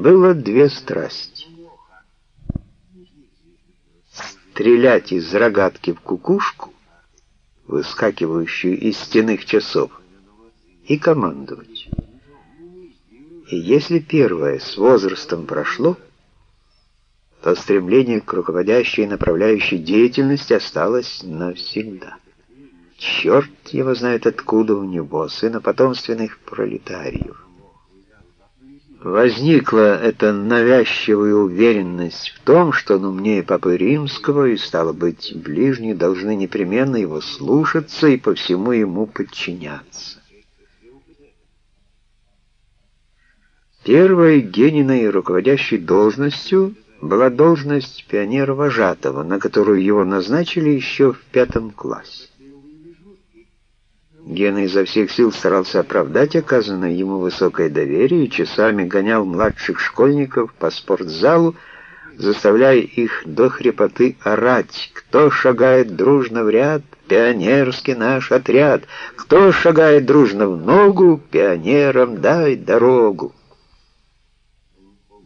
было две страсти. Стрелять из рогатки в кукушку, выскакивающую из стенных часов, и командовать. И если первое с возрастом прошло, то стремление к руководящей и направляющей деятельности осталось навсегда. Черт его знает откуда у него, сына потомственных пролетариев. Возникла эта навязчивая уверенность в том, что он умнее Папы Римского, и, стало быть, ближние должны непременно его слушаться и по всему ему подчиняться. Первой Гениной руководящей должностью была должность пионера-вожатого, на которую его назначили еще в пятом классе. Гена изо всех сил старался оправдать оказанное ему высокое доверие и часами гонял младших школьников по спортзалу, заставляя их до хрипоты орать. «Кто шагает дружно в ряд? Пионерский наш отряд! Кто шагает дружно в ногу? Пионерам дай дорогу!»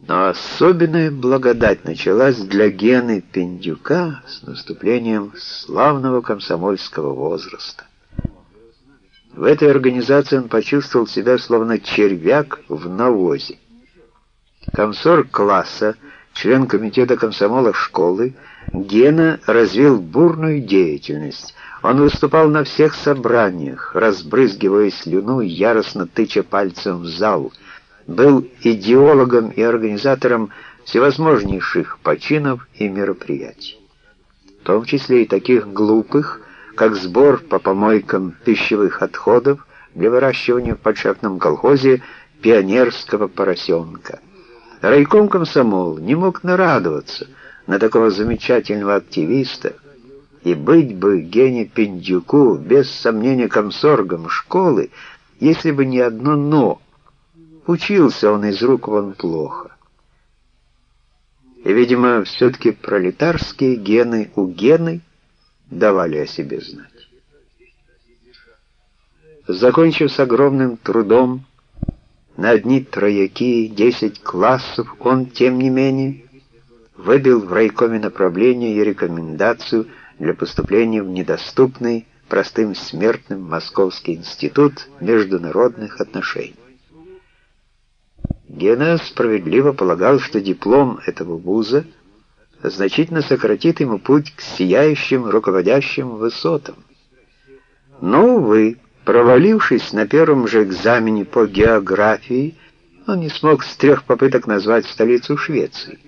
Но особенная благодать началась для Гены Пендюка с наступлением славного комсомольского возраста. В этой организации он почувствовал себя словно червяк в навозе. Комсор класса, член комитета комсомола школы, Гена развил бурную деятельность. Он выступал на всех собраниях, разбрызгивая слюну яростно тыча пальцем в зал — был идеологом и организатором всевозможнейших починов и мероприятий, в том числе и таких глупых, как сбор по помойкам пищевых отходов для выращивания в подшефном колхозе пионерского поросенка. Райком комсомол не мог нарадоваться на такого замечательного активиста, и быть бы Гене Пиндюку без сомнения комсоргом школы, если бы не одно «но», Учился он из рук вон плохо. И, видимо, все-таки пролетарские гены у Гены давали о себе знать. Закончив с огромным трудом на одни трояки, десять классов, он, тем не менее, выбил в райкоме направление и рекомендацию для поступления в недоступный простым смертным Московский институт международных отношений. Гена справедливо полагал, что диплом этого вуза значительно сократит ему путь к сияющим руководящим высотам. Но, увы, провалившись на первом же экзамене по географии, он не смог с трех попыток назвать столицу Швеции.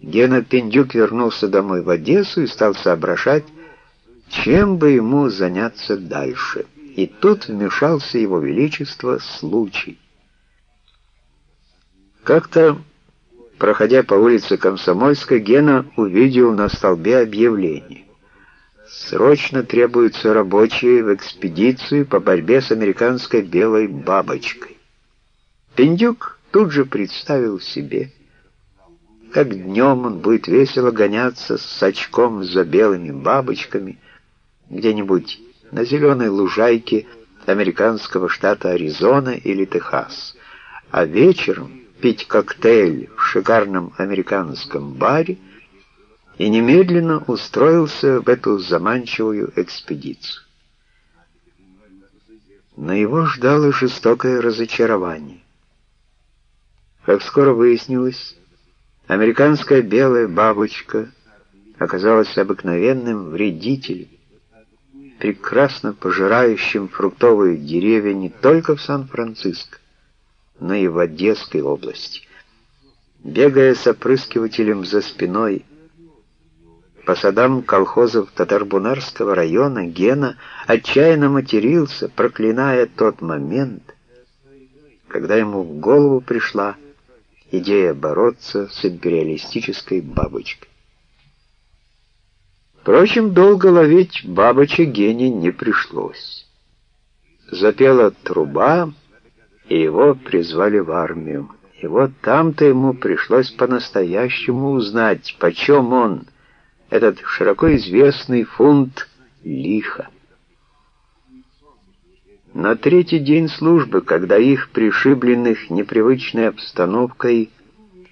Гена Пендюк вернулся домой в Одессу и стал соображать, чем бы ему заняться дальше. И тут вмешался его величество случай. Как-то, проходя по улице Комсомольской, Гена увидел на столбе объявление. Срочно требуются рабочие в экспедицию по борьбе с американской белой бабочкой. Пиндюк тут же представил себе, как днем он будет весело гоняться с очком за белыми бабочками где-нибудь на зеленой лужайке американского штата Аризона или Техас, а вечером пить коктейль в шикарном американском баре и немедленно устроился в эту заманчивую экспедицию. Но его ждало жестокое разочарование. Как скоро выяснилось, американская белая бабочка оказалась обыкновенным вредителем, прекрасно пожирающим фруктовые деревья не только в Сан-Франциско, но и в Одесской области. Бегая с опрыскивателем за спиной по садам колхозов Татарбунарского района, Гена отчаянно матерился, проклиная тот момент, когда ему в голову пришла идея бороться с империалистической бабочкой. Впрочем, долго ловить бабочек Гене не пришлось. Запела труба, и его призвали в армию. И вот там-то ему пришлось по-настоящему узнать, почем он, этот широко известный фунт лиха. На третий день службы, когда их, пришибленных непривычной обстановкой,